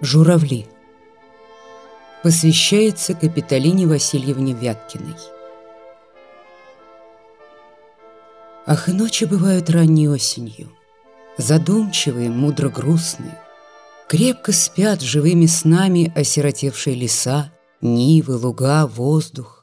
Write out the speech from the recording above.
Журавли. Посвящается Капитолине Васильевне Вяткиной. Ах, и ночи бывают ранней осенью, Задумчивые, мудро грустные. Крепко спят живыми снами Осиротевшие леса, нивы, луга, воздух.